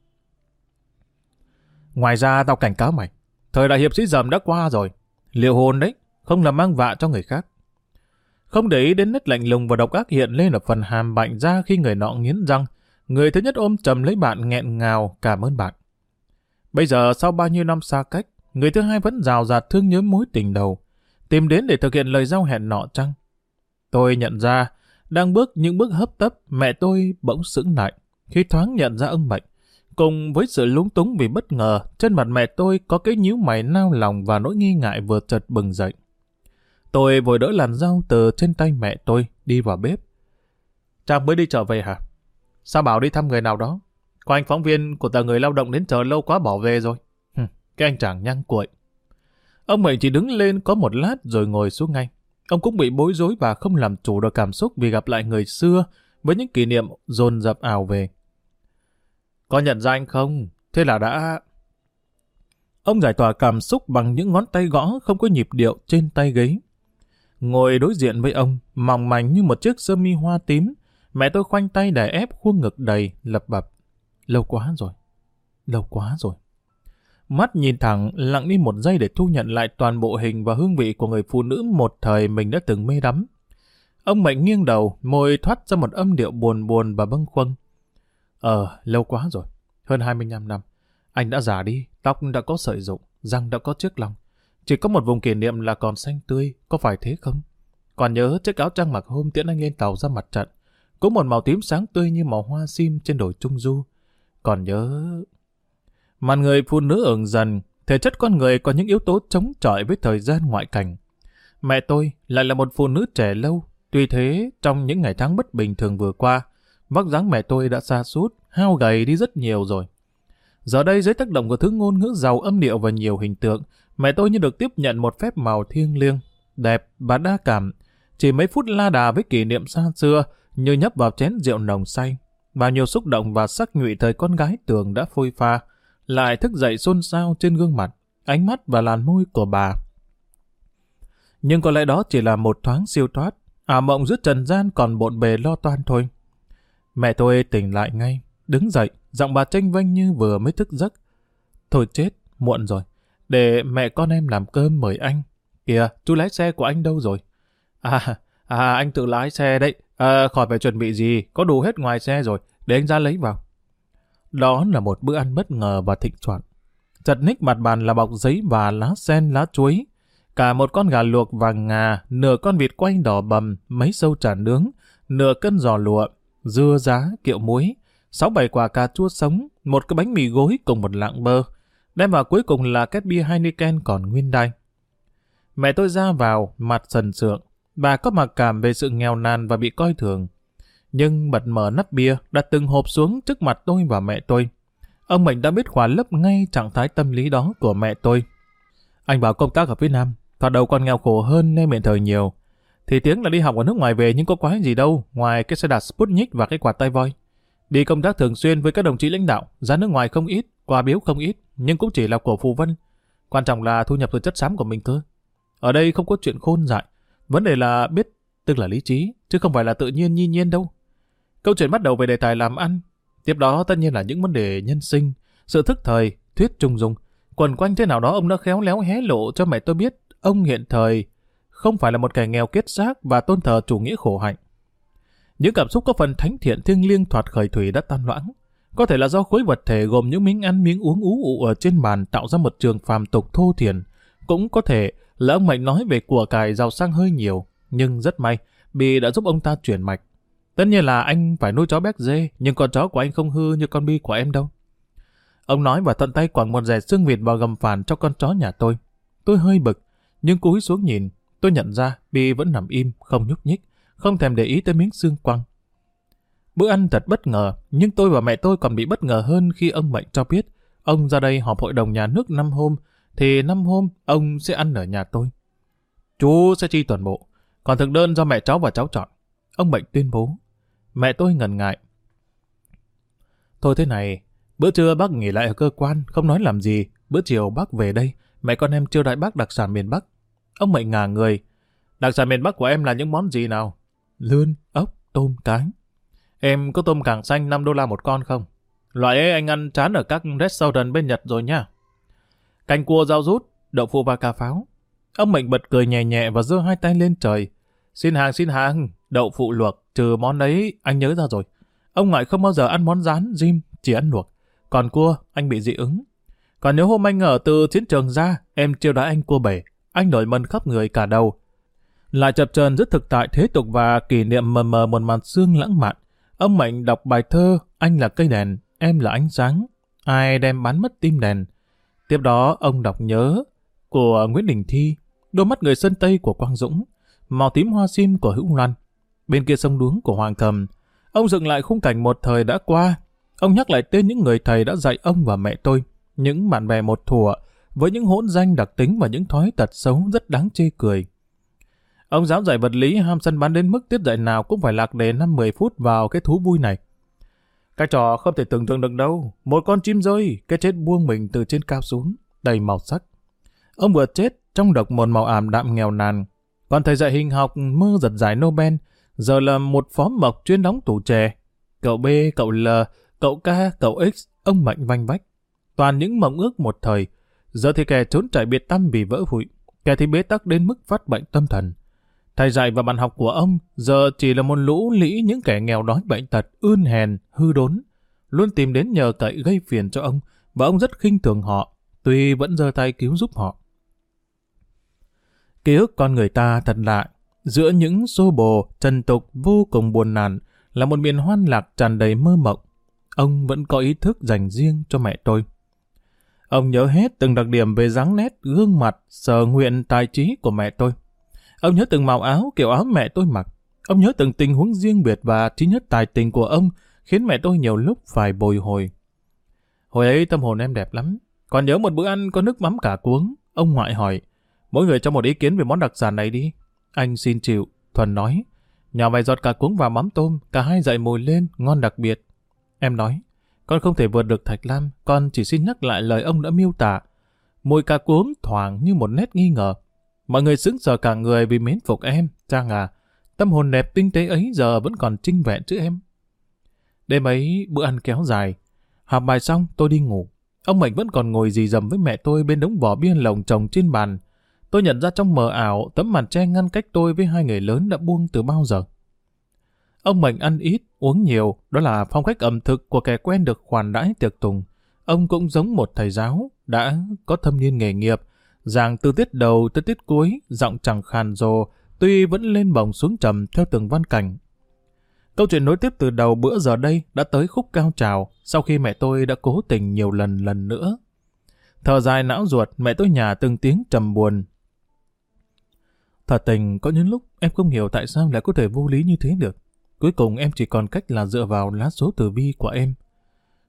Ngoài ra tao cảnh cáo mày, thời đại hiệp sĩ dầm đã qua rồi. Liệu hồn đấy, không làm mang vạ cho người khác. Không để ý đến nét lạnh lùng và độc ác hiện lên ở phần hàm bạnh ra khi người nọ nghiến răng. Người thứ nhất ôm chầm lấy bạn nghẹn ngào cảm ơn bạn. Bây giờ sau bao nhiêu năm xa cách, người thứ hai vẫn rào rạt thương nhớ mối tình đầu, tìm đến để thực hiện lời giao hẹn nọ chăng? Tôi nhận ra, đang bước những bước hấp tấp, mẹ tôi bỗng sững lại, khi thoáng nhận ra ông Mạnh. Cùng với sự lúng túng vì bất ngờ, trên mặt mẹ tôi có cái nhíu mày nao lòng và nỗi nghi ngại vừa chợt bừng dậy. Tôi vội đỡ làn rau từ trên tay mẹ tôi, đi vào bếp. Chàng mới đi trở về hả? Sao bảo đi thăm người nào đó? Có anh phóng viên của tờ người lao động đến chờ lâu quá bỏ về rồi. Hừ, cái anh chàng nhăn cuội. Ông Mệnh chỉ đứng lên có một lát rồi ngồi xuống ngay. Ông cũng bị bối rối và không làm chủ được cảm xúc vì gặp lại người xưa với những kỷ niệm dồn dập ảo về. Có nhận ra anh không? Thế là đã... Ông giải tỏa cảm xúc bằng những ngón tay gõ không có nhịp điệu trên tay ghế. Ngồi đối diện với ông, mỏng mảnh như một chiếc sơ mi hoa tím, mẹ tôi khoanh tay đè ép khuôn ngực đầy, lập bập. Lâu quá rồi, lâu quá rồi. Mắt nhìn thẳng, lặng đi một giây để thu nhận lại toàn bộ hình và hương vị của người phụ nữ một thời mình đã từng mê đắm. Ông Mệnh nghiêng đầu, môi thoát ra một âm điệu buồn buồn và bâng khuâng. Ờ, lâu quá rồi, hơn 25 năm. Anh đã già đi, tóc đã có sợi rụng, răng đã có chiếc lòng. Chỉ có một vùng kỷ niệm là còn xanh tươi, có phải thế không? Còn nhớ chiếc áo trăng mặc hôm tiễn anh lên tàu ra mặt trận, cũng một màu tím sáng tươi như màu hoa sim trên đồi Trung Du. Còn nhớ... Màn người phụ nữ ửng dần, thể chất con người có những yếu tố chống chọi với thời gian ngoại cảnh. Mẹ tôi lại là một phụ nữ trẻ lâu, tuy thế trong những ngày tháng bất bình thường vừa qua, vóc dáng mẹ tôi đã xa sút hao gầy đi rất nhiều rồi. Giờ đây dưới tác động của thứ ngôn ngữ giàu âm điệu và nhiều hình tượng, mẹ tôi như được tiếp nhận một phép màu thiêng liêng, đẹp và đa cảm. Chỉ mấy phút la đà với kỷ niệm xa xưa, như nhấp vào chén rượu nồng say. và nhiều xúc động và sắc nhụy thời con gái tường đã phôi pha, lại thức dậy xôn xao trên gương mặt, ánh mắt và làn môi của bà. Nhưng có lẽ đó chỉ là một thoáng siêu thoát, à mộng giữa trần gian còn bộn bề lo toan thôi. Mẹ tôi tỉnh lại ngay, đứng dậy, giọng bà tranh vanh như vừa mới thức giấc. Thôi chết, muộn rồi. Để mẹ con em làm cơm mời anh. Kìa, chú lái xe của anh đâu rồi? À, à anh tự lái xe đấy. À, khỏi phải chuẩn bị gì, có đủ hết ngoài xe rồi, để anh ra lấy vào. Đó là một bữa ăn bất ngờ và thịnh soạn. Chật ních mặt bàn là bọc giấy và lá sen lá chuối. Cả một con gà luộc vàng ngà, nửa con vịt quay đỏ bầm, mấy sâu chả nướng, nửa cân giò lụa, dưa giá, kiệu muối, sáu bảy quả cà chua sống, một cái bánh mì gối cùng một lạng bơ. Đem vào cuối cùng là két bia Heineken còn nguyên đai. Mẹ tôi ra vào, mặt sần sượng. Bà có mặc cảm về sự nghèo nàn và bị coi thường. Nhưng bật mở nắp bia, đặt từng hộp xuống trước mặt tôi và mẹ tôi. Ông mình đã biết khóa lấp ngay trạng thái tâm lý đó của mẹ tôi. Anh bảo công tác ở phía Nam, thoạt đầu còn nghèo khổ hơn nên miệng thời nhiều. Thì tiếng là đi học ở nước ngoài về nhưng có quái gì đâu, ngoài cái xe đạp Sputnik và cái quạt tay voi. Đi công tác thường xuyên với các đồng chí lãnh đạo, ra nước ngoài không ít, quà biếu không ít, nhưng cũng chỉ là của phù vân. Quan trọng là thu nhập từ chất xám của mình cơ. Ở đây không có chuyện khôn dại. Vấn đề là biết, tức là lý trí, chứ không phải là tự nhiên nhi nhiên đâu. Câu chuyện bắt đầu về đề tài làm ăn. Tiếp đó tất nhiên là những vấn đề nhân sinh, sự thức thời, thuyết trung dung. Quần quanh thế nào đó ông đã khéo léo hé lộ cho mẹ tôi biết ông hiện thời không phải là một kẻ nghèo kết xác và tôn thờ chủ nghĩa khổ hạnh. Những cảm xúc có phần thánh thiện thiêng liêng thoạt khởi thủy đã tan loãng. Có thể là do khối vật thể gồm những miếng ăn miếng uống ú ụ ở trên bàn tạo ra một trường phàm tục thô thiền. Cũng có thể là ông Mạnh nói về của cải giàu sang hơi nhiều, nhưng rất may, Bi đã giúp ông ta chuyển mạch. Tất nhiên là anh phải nuôi chó béc dê, nhưng con chó của anh không hư như con Bi của em đâu. Ông nói và tận tay quẳng một rẻ xương vịt vào gầm phản cho con chó nhà tôi. Tôi hơi bực, nhưng cúi xuống nhìn, tôi nhận ra Bi vẫn nằm im, không nhúc nhích, không thèm để ý tới miếng xương quăng. Bữa ăn thật bất ngờ, nhưng tôi và mẹ tôi còn bị bất ngờ hơn khi ông Mệnh cho biết ông ra đây họp hội đồng nhà nước năm hôm, thì năm hôm ông sẽ ăn ở nhà tôi. Chú sẽ chi toàn bộ, còn thực đơn do mẹ cháu và cháu chọn. Ông Mệnh tuyên bố. Mẹ tôi ngần ngại. Thôi thế này, bữa trưa bác nghỉ lại ở cơ quan, không nói làm gì. Bữa chiều bác về đây, mẹ con em chiêu đại bác đặc sản miền Bắc. Ông Mệnh ngả người. Đặc sản miền Bắc của em là những món gì nào? Lươn, ốc, tôm, cá Em có tôm càng xanh 5 đô la một con không? Loại ấy anh ăn chán ở các restaurant bên Nhật rồi nha. Canh cua rau rút, đậu phụ và cà pháo. Ông Mệnh bật cười nhẹ nhẹ và giơ hai tay lên trời. Xin hàng xin hàng, đậu phụ luộc, trừ món ấy, anh nhớ ra rồi. Ông ngoại không bao giờ ăn món rán, rim, chỉ ăn luộc. Còn cua, anh bị dị ứng. Còn nếu hôm anh ở từ chiến trường ra, em chiêu đãi anh cua bể. Anh nổi mân khắp người cả đầu. Lại chập chờn rất thực tại thế tục và kỷ niệm mờ mờ một màn xương lãng mạn. Ông Mạnh đọc bài thơ Anh là cây đèn, em là ánh sáng. Ai đem bán mất tim đèn. Tiếp đó ông đọc nhớ của Nguyễn Đình Thi, đôi mắt người sân Tây của Quang Dũng, màu tím hoa sim của Hữu Loan. Bên kia sông đuống của Hoàng Cầm, ông dựng lại khung cảnh một thời đã qua. Ông nhắc lại tên những người thầy đã dạy ông và mẹ tôi, những bạn bè một thùa, với những hỗn danh đặc tính và những thói tật xấu rất đáng chê cười. Ông giáo dạy vật lý ham sân bán đến mức tiết dạy nào cũng phải lạc đề 5-10 phút vào cái thú vui này. Cái trò không thể tưởng tượng được đâu. Một con chim rơi, cái chết buông mình từ trên cao xuống, đầy màu sắc. Ông vừa chết trong độc một màu ảm đạm nghèo nàn. Còn thầy dạy hình học mơ giật giải Nobel, giờ là một phó mộc chuyên đóng tủ chè. Cậu B, cậu L, cậu K, cậu X, ông Mạnh vanh vách. Toàn những mộng ước một thời. Giờ thì kẻ trốn chạy biệt tâm vì vỡ hụi. Kẻ thì bế tắc đến mức phát bệnh tâm thần. Thầy dạy và bạn học của ông giờ chỉ là một lũ lĩ những kẻ nghèo đói bệnh tật, ươn hèn, hư đốn. Luôn tìm đến nhờ cậy gây phiền cho ông và ông rất khinh thường họ, tuy vẫn giơ tay cứu giúp họ. Ký ức con người ta thật lạ, giữa những xô bồ, trần tục vô cùng buồn nản là một miền hoan lạc tràn đầy mơ mộng. Ông vẫn có ý thức dành riêng cho mẹ tôi. Ông nhớ hết từng đặc điểm về dáng nét, gương mặt, sở nguyện, tài trí của mẹ tôi. Ông nhớ từng màu áo, kiểu áo mẹ tôi mặc. Ông nhớ từng tình huống riêng biệt và trí nhất tài tình của ông khiến mẹ tôi nhiều lúc phải bồi hồi. Hồi ấy tâm hồn em đẹp lắm. Còn nhớ một bữa ăn có nước mắm cả cuống. Ông ngoại hỏi, mỗi người cho một ý kiến về món đặc sản này đi. Anh xin chịu. Thuần nói, nhỏ vài giọt cả cuống và mắm tôm, cả hai dậy mùi lên, ngon đặc biệt. Em nói, con không thể vượt được Thạch Lam, con chỉ xin nhắc lại lời ông đã miêu tả. Mùi cà cuống thoảng như một nét nghi ngờ. Mọi người sững sờ cả người vì mến phục em, Trang à. Tâm hồn đẹp tinh tế ấy giờ vẫn còn trinh vẹn chứ em. Đêm ấy, bữa ăn kéo dài. Học bài xong, tôi đi ngủ. Ông Mạnh vẫn còn ngồi dì dầm với mẹ tôi bên đống vỏ bia lồng trồng trên bàn. Tôi nhận ra trong mờ ảo, tấm màn tre ngăn cách tôi với hai người lớn đã buông từ bao giờ. Ông Mạnh ăn ít, uống nhiều, đó là phong cách ẩm thực của kẻ quen được khoản đãi tiệc tùng. Ông cũng giống một thầy giáo, đã có thâm niên nghề nghiệp, giảng từ tiết đầu tới tiết cuối, giọng chẳng khàn rồ, tuy vẫn lên bồng xuống trầm theo từng văn cảnh. Câu chuyện nối tiếp từ đầu bữa giờ đây đã tới khúc cao trào sau khi mẹ tôi đã cố tình nhiều lần lần nữa. Thở dài não ruột, mẹ tôi nhà từng tiếng trầm buồn. Thật tình, có những lúc em không hiểu tại sao lại có thể vô lý như thế được. Cuối cùng em chỉ còn cách là dựa vào lá số tử vi của em.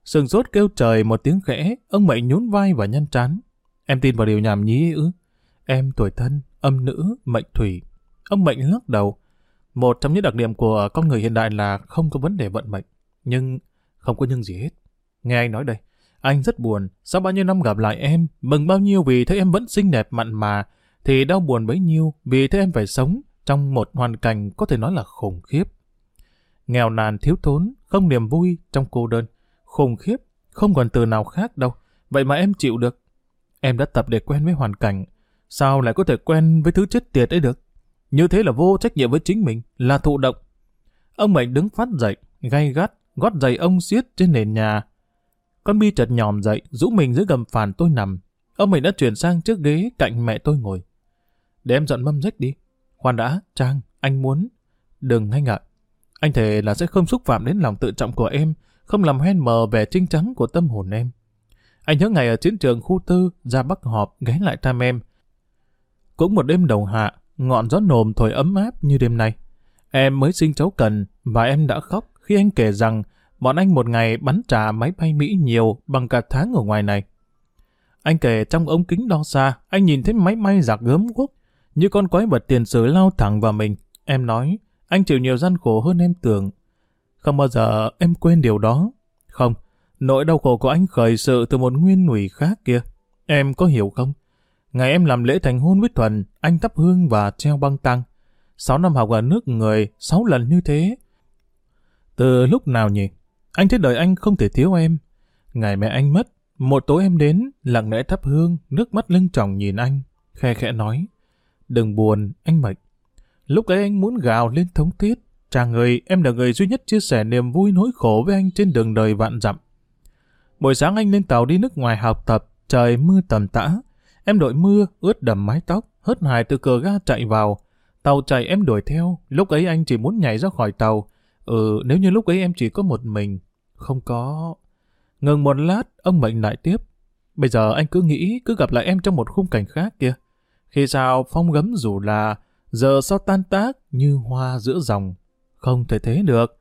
Sừng sốt kêu trời một tiếng khẽ, ông mẹ nhún vai và nhăn trán. Em tin vào điều nhảm nhí ư? Em tuổi thân, âm nữ, mệnh thủy. Ông mệnh lắc đầu. Một trong những đặc điểm của con người hiện đại là không có vấn đề vận mệnh. Nhưng không có nhưng gì hết. Nghe anh nói đây, anh rất buồn. Sau bao nhiêu năm gặp lại em, mừng bao nhiêu vì thấy em vẫn xinh đẹp mặn mà, thì đau buồn bấy nhiêu vì thấy em phải sống trong một hoàn cảnh có thể nói là khủng khiếp. Nghèo nàn thiếu thốn, không niềm vui trong cô đơn. Khủng khiếp, không còn từ nào khác đâu. Vậy mà em chịu được. Em đã tập để quen với hoàn cảnh. Sao lại có thể quen với thứ chết tiệt ấy được? Như thế là vô trách nhiệm với chính mình, là thụ động. Ông Mệnh đứng phát dậy, gay gắt, gót giày ông xiết trên nền nhà. Con Bi chợt nhòm dậy, rũ mình dưới gầm phàn tôi nằm. Ông Mệnh đã chuyển sang chiếc ghế cạnh mẹ tôi ngồi. Để em dọn mâm rách đi. Khoan đã, Trang, anh muốn. Đừng ngay ngại. Anh thề là sẽ không xúc phạm đến lòng tự trọng của em, không làm hoen mờ vẻ trinh trắng của tâm hồn em. Anh nhớ ngày ở chiến trường khu tư, ra Bắc họp, ghé lại thăm em. Cũng một đêm đầu hạ, ngọn gió nồm thổi ấm áp như đêm nay. Em mới sinh cháu cần, và em đã khóc khi anh kể rằng bọn anh một ngày bắn trả máy bay Mỹ nhiều bằng cả tháng ở ngoài này. Anh kể trong ống kính đo xa, anh nhìn thấy máy bay giặc gớm quốc, như con quái vật tiền sử lao thẳng vào mình. Em nói, anh chịu nhiều gian khổ hơn em tưởng. Không bao giờ em quên điều đó. Không, nỗi đau khổ của anh khởi sự từ một nguyên ủy khác kia. Em có hiểu không? Ngày em làm lễ thành hôn với Thuần, anh thắp hương và treo băng tăng. Sáu năm học ở nước người, sáu lần như thế. Từ lúc nào nhỉ? Anh thấy đời anh không thể thiếu em. Ngày mẹ anh mất, một tối em đến, lặng lẽ thắp hương, nước mắt lưng tròng nhìn anh, khe khẽ nói. Đừng buồn, anh mệt Lúc ấy anh muốn gào lên thống tiết Chàng người, em là người duy nhất chia sẻ niềm vui nỗi khổ với anh trên đường đời vạn dặm. Buổi sáng anh lên tàu đi nước ngoài học tập, trời mưa tầm tã. Em đội mưa, ướt đầm mái tóc, hớt hải từ cửa ga chạy vào. Tàu chạy em đuổi theo, lúc ấy anh chỉ muốn nhảy ra khỏi tàu. Ừ, nếu như lúc ấy em chỉ có một mình. Không có... Ngừng một lát, ông mệnh lại tiếp. Bây giờ anh cứ nghĩ, cứ gặp lại em trong một khung cảnh khác kia. Khi sao phong gấm dù là giờ sao tan tác như hoa giữa dòng. Không thể thế được.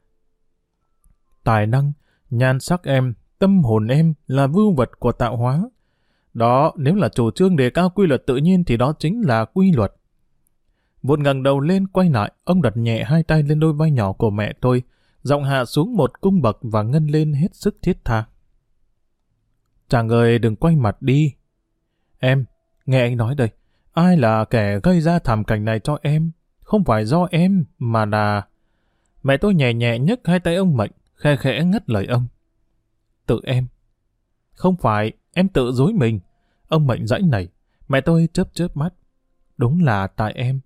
Tài năng, nhan sắc em, tâm hồn em là vưu vật của tạo hóa. Đó, nếu là chủ trương đề cao quy luật tự nhiên thì đó chính là quy luật. Vụt ngẩng đầu lên quay lại, ông đặt nhẹ hai tay lên đôi vai nhỏ của mẹ tôi, giọng hạ xuống một cung bậc và ngân lên hết sức thiết tha. Chàng ơi đừng quay mặt đi. Em, nghe anh nói đây, ai là kẻ gây ra thảm cảnh này cho em? Không phải do em, mà là... Mẹ tôi nhẹ nhẹ nhấc hai tay ông Mệnh, khe khẽ ngắt lời ông. Tự em. Không phải, em tự dối mình. Ông Mệnh dãy này, mẹ tôi chớp chớp mắt. Đúng là tại em.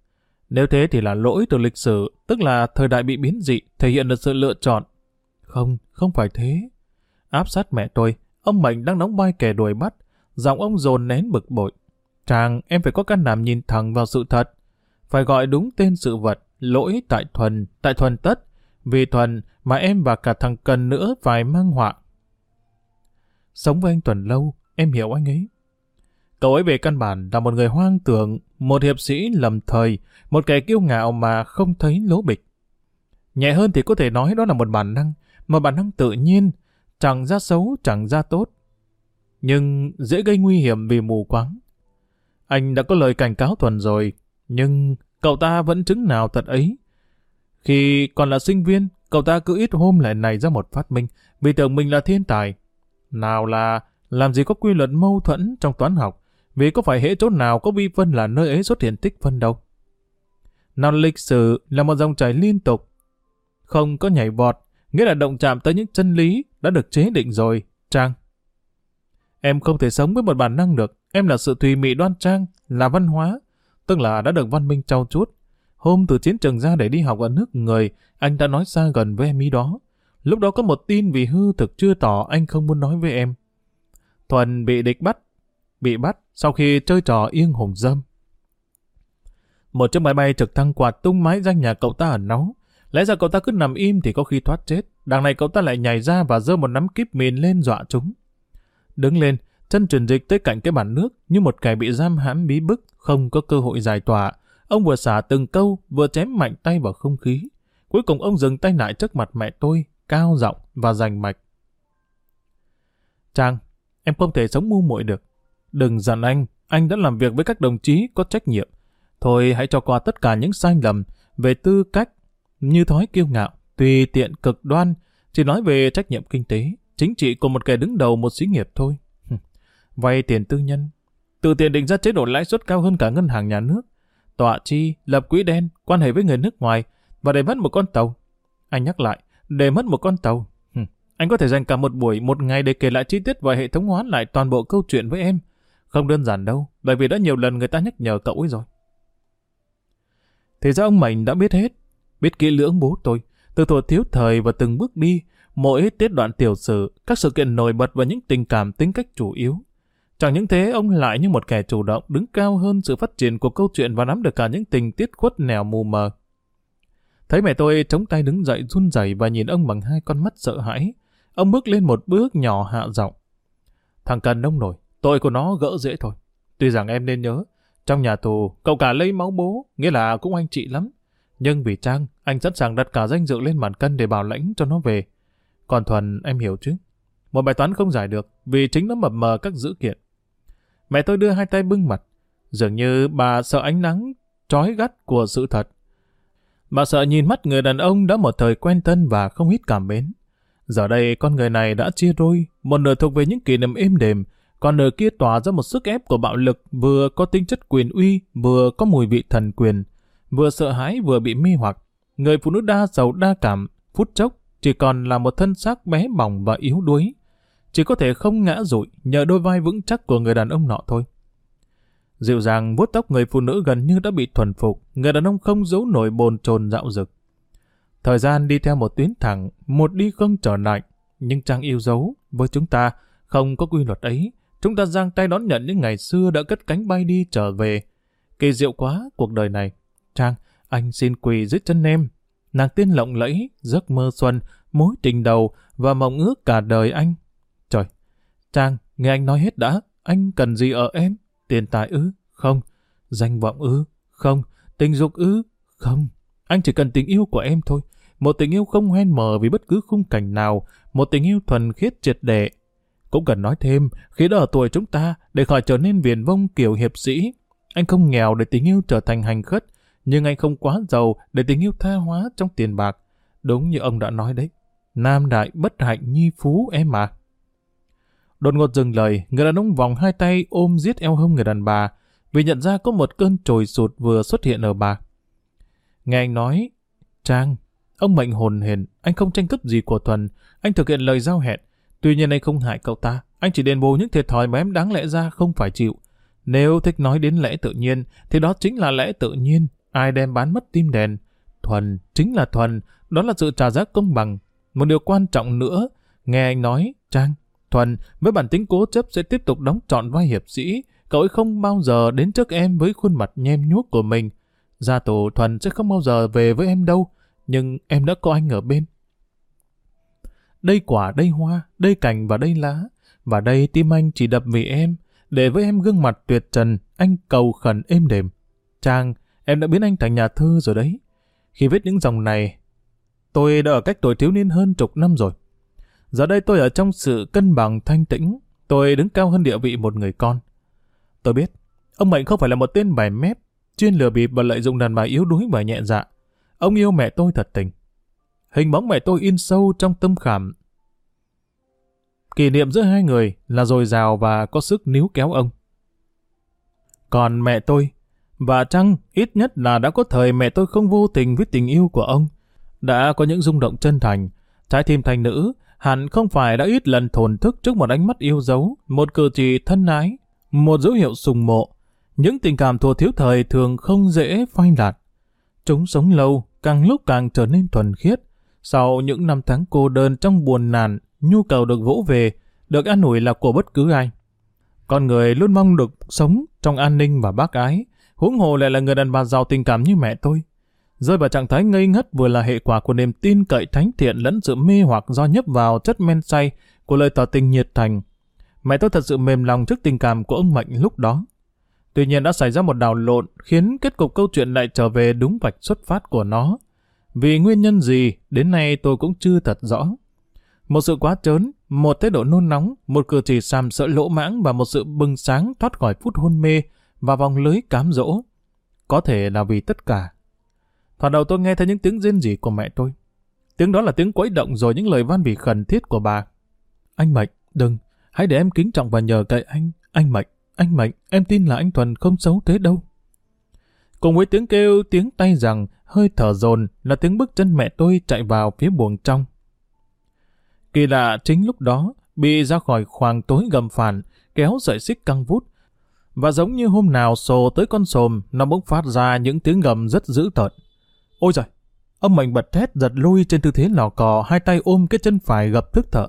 Nếu thế thì là lỗi từ lịch sử, tức là thời đại bị biến dị, thể hiện được sự lựa chọn. Không, không phải thế. Áp sát mẹ tôi, ông Mệnh đang đóng vai kẻ đuổi bắt, giọng ông dồn nén bực bội. Chàng, em phải có can đảm nhìn thẳng vào sự thật. Phải gọi đúng tên sự vật, lỗi tại thuần, tại thuần tất. Vì thuần mà em và cả thằng Cần nữa phải mang họa. Sống với anh Tuần lâu, em hiểu anh ấy. Cậu ấy về căn bản là một người hoang tưởng, một hiệp sĩ lầm thời, một kẻ kiêu ngạo mà không thấy lố bịch. Nhẹ hơn thì có thể nói đó là một bản năng, một bản năng tự nhiên, chẳng ra xấu, chẳng ra tốt. Nhưng dễ gây nguy hiểm vì mù quáng. Anh đã có lời cảnh cáo Thuần rồi, nhưng cậu ta vẫn chứng nào thật ấy. Khi còn là sinh viên, cậu ta cứ ít hôm lại này ra một phát minh, vì tưởng mình là thiên tài. Nào là làm gì có quy luật mâu thuẫn trong toán học, vì có phải hệ chỗ nào có vi phân là nơi ấy xuất hiện tích phân đâu. Nào lịch sử là một dòng chảy liên tục, không có nhảy vọt, nghĩa là động chạm tới những chân lý đã được chế định rồi, Trang. Em không thể sống với một bản năng được, em là sự tùy mị đoan trang, là văn hóa, tức là đã được văn minh trau chuốt. Hôm từ chiến trường ra để đi học ở nước người, anh đã nói xa gần với em ý đó. Lúc đó có một tin vì hư thực chưa tỏ anh không muốn nói với em. Thuần bị địch bắt, bị bắt sau khi chơi trò yên hùng dâm. Một chiếc máy bay trực thăng quạt tung mái danh nhà cậu ta ở nóng. Lẽ ra cậu ta cứ nằm im thì có khi thoát chết. Đằng này cậu ta lại nhảy ra và giơ một nắm kíp mìn lên dọa chúng. Đứng lên, chân truyền dịch tới cạnh cái bàn nước như một kẻ bị giam hãm bí bức, không có cơ hội giải tỏa. Ông vừa xả từng câu, vừa chém mạnh tay vào không khí. Cuối cùng ông dừng tay lại trước mặt mẹ tôi, cao giọng và rành mạch. Trang, em không thể sống mu muội được. Đừng giận anh, anh đã làm việc với các đồng chí có trách nhiệm. Thôi hãy cho qua tất cả những sai lầm về tư cách, như thói kiêu ngạo, tùy tiện cực đoan, chỉ nói về trách nhiệm kinh tế, chính trị của một kẻ đứng đầu một xí nghiệp thôi. Vay tiền tư nhân, tự tiền định ra chế độ lãi suất cao hơn cả ngân hàng nhà nước, tọa chi, lập quỹ đen, quan hệ với người nước ngoài và để mất một con tàu. Anh nhắc lại, để mất một con tàu. Anh có thể dành cả một buổi, một ngày để kể lại chi tiết và hệ thống hóa lại toàn bộ câu chuyện với em. Không đơn giản đâu, bởi vì đã nhiều lần người ta nhắc nhở cậu ấy rồi. Thì ra ông Mạnh đã biết hết, biết kỹ lưỡng bố tôi, từ thuở thiếu thời và từng bước đi, mỗi tiết đoạn tiểu sử, các sự kiện nổi bật và những tình cảm tính cách chủ yếu. Chẳng những thế, ông lại như một kẻ chủ động đứng cao hơn sự phát triển của câu chuyện và nắm được cả những tình tiết khuất nẻo mù mờ. Thấy mẹ tôi chống tay đứng dậy run rẩy và nhìn ông bằng hai con mắt sợ hãi. Ông bước lên một bước nhỏ hạ giọng. Thằng Cần ông nổi, tội của nó gỡ dễ thôi. Tuy rằng em nên nhớ, trong nhà tù, cậu cả lấy máu bố, nghĩa là cũng anh chị lắm. Nhưng vì Trang, anh sẵn sàng đặt cả danh dự lên bàn cân để bảo lãnh cho nó về. Còn Thuần, em hiểu chứ? Một bài toán không giải được, vì chính nó mập mờ các dữ kiện. Mẹ tôi đưa hai tay bưng mặt, dường như bà sợ ánh nắng trói gắt của sự thật. Bà sợ nhìn mắt người đàn ông đã một thời quen thân và không ít cảm mến. Giờ đây con người này đã chia đôi, một nửa thuộc về những kỷ niệm êm đềm, còn nửa kia tỏa ra một sức ép của bạo lực vừa có tính chất quyền uy, vừa có mùi vị thần quyền, vừa sợ hãi vừa bị mê hoặc. Người phụ nữ đa giàu đa cảm, phút chốc chỉ còn là một thân xác bé bỏng và yếu đuối. Chỉ có thể không ngã rụi nhờ đôi vai vững chắc của người đàn ông nọ thôi. Dịu dàng vuốt tóc người phụ nữ gần như đã bị thuần phục, người đàn ông không giấu nổi bồn chồn dạo dực. Thời gian đi theo một tuyến thẳng, một đi không trở lại, nhưng Trang yêu dấu, với chúng ta không có quy luật ấy, chúng ta giang tay đón nhận những ngày xưa đã cất cánh bay đi trở về. Kỳ diệu quá cuộc đời này. Trang, anh xin quỳ dưới chân em. Nàng tiên lộng lẫy, giấc mơ xuân, mối tình đầu và mộng ước cả đời anh. Trời, Trang, nghe anh nói hết đã, anh cần gì ở em? Tiền tài ư? Không. Danh vọng ư? Không. Tình dục ư? Không. Anh chỉ cần tình yêu của em thôi. Một tình yêu không hoen mờ vì bất cứ khung cảnh nào. Một tình yêu thuần khiết triệt để. Cũng cần nói thêm, khi đó ở tuổi chúng ta, để khỏi trở nên viền vông kiểu hiệp sĩ. Anh không nghèo để tình yêu trở thành hành khất, nhưng anh không quá giàu để tình yêu tha hóa trong tiền bạc. Đúng như ông đã nói đấy. Nam đại bất hạnh nhi phú em mà. Đột ngột dừng lời, người đàn ông vòng hai tay ôm giết eo hông người đàn bà, vì nhận ra có một cơn trồi sụt vừa xuất hiện ở bà. Nghe anh nói, Trang, ông mệnh hồn hền, anh không tranh cướp gì của Thuần, anh thực hiện lời giao hẹn. Tuy nhiên anh không hại cậu ta, anh chỉ đền bù những thiệt thòi mà em đáng lẽ ra không phải chịu. Nếu thích nói đến lẽ tự nhiên, thì đó chính là lẽ tự nhiên. Ai đem bán mất tim đèn? Thuần, chính là Thuần, đó là sự trả giá công bằng. Một điều quan trọng nữa, nghe anh nói, Trang, Thuần, với bản tính cố chấp sẽ tiếp tục đóng trọn vai hiệp sĩ, cậu ấy không bao giờ đến trước em với khuôn mặt nhem nhuốc của mình. Ra tù Thuần sẽ không bao giờ về với em đâu, nhưng em đã có anh ở bên. Đây quả, đây hoa, đây cành và đây lá, và đây tim anh chỉ đập vì em, để với em gương mặt tuyệt trần, anh cầu khẩn êm đềm. Trang, em đã biến anh thành nhà thơ rồi đấy. Khi viết những dòng này, tôi đã ở cách tuổi thiếu niên hơn chục năm rồi. Giờ đây tôi ở trong sự cân bằng thanh tĩnh, tôi đứng cao hơn địa vị một người con. Tôi biết, ông Mạnh không phải là một tên bài mép, chuyên lừa bịp và lợi dụng đàn bà yếu đuối và nhẹ dạ. Ông yêu mẹ tôi thật tình. Hình bóng mẹ tôi in sâu trong tâm khảm. Kỷ niệm giữa hai người là dồi dào và có sức níu kéo ông. Còn mẹ tôi, và chăng ít nhất là đã có thời mẹ tôi không vô tình với tình yêu của ông, đã có những rung động chân thành, Trái tim thành nữ, hẳn không phải đã ít lần thổn thức trước một ánh mắt yêu dấu, một cử chỉ thân ái, một dấu hiệu sùng mộ. Những tình cảm thua thiếu thời thường không dễ phai lạt. Chúng sống lâu, càng lúc càng trở nên thuần khiết. Sau những năm tháng cô đơn trong buồn nàn, nhu cầu được vỗ về, được an ủi là của bất cứ ai. Con người luôn mong được sống trong an ninh và bác ái, huống hồ lại là người đàn bà giàu tình cảm như mẹ tôi. Rơi vào trạng thái ngây ngất vừa là hệ quả của niềm tin cậy thánh thiện lẫn sự mê hoặc do nhấp vào chất men say của lời tỏ tình nhiệt thành. Mẹ tôi thật sự mềm lòng trước tình cảm của ông Mạnh lúc đó. Tuy nhiên đã xảy ra một đảo lộn khiến kết cục câu chuyện lại trở về đúng vạch xuất phát của nó. Vì nguyên nhân gì, đến nay tôi cũng chưa thật rõ. Một sự quá trớn, một thái độ nôn nóng, một cử chỉ sàm sỡ lỗ mãng và một sự bừng sáng thoát khỏi phút hôn mê và vòng lưới cám dỗ. Có thể là vì tất cả. Thoạt đầu tôi nghe thấy những tiếng rên rỉ của mẹ tôi. Tiếng đó là tiếng quấy động rồi những lời van vỉ khẩn thiết của bà. Anh Mạnh, đừng, hãy để em kính trọng và nhờ cậy anh. Anh Mạnh, anh Mạnh, em tin là anh Thuần không xấu thế đâu. Cùng với tiếng kêu, tiếng tay rằng, hơi thở dồn là tiếng bước chân mẹ tôi chạy vào phía buồng trong. Kỳ lạ chính lúc đó, bị ra khỏi khoang tối gầm phản, kéo sợi xích căng vút. Và giống như hôm nào sồ tới con sồm, nó bỗng phát ra những tiếng gầm rất dữ tợn. Ôi giời! Ông Mạnh bật thét giật lui trên tư thế lò cò, hai tay ôm cái chân phải gập thức thở.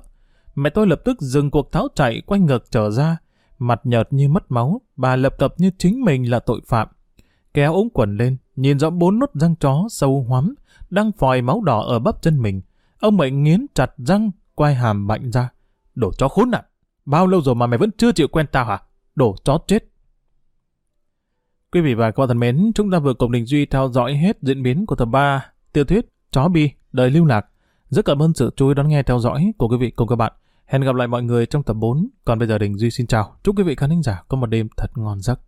Mẹ tôi lập tức dừng cuộc tháo chạy quay ngược trở ra, mặt nhợt như mất máu, bà lập cập như chính mình là tội phạm. Kéo ống quần lên, nhìn rõ bốn nốt răng chó sâu hoắm, đang phòi máu đỏ ở bắp chân mình. Ông Mạnh nghiến chặt răng, quay hàm mạnh ra. Đổ chó khốn nạn! Bao lâu rồi mà mày vẫn chưa chịu quen tao hả? Đổ chó chết! Quý vị và các bạn thân mến, chúng ta vừa cùng Đình Duy theo dõi hết diễn biến của tập 3 tiêu thuyết Chó Bi, Đời Lưu Lạc. Rất cảm ơn sự chú ý đón nghe theo dõi của quý vị cùng các bạn. Hẹn gặp lại mọi người trong tập 4. Còn bây giờ Đình Duy xin chào. Chúc quý vị khán giả có một đêm thật ngon giấc.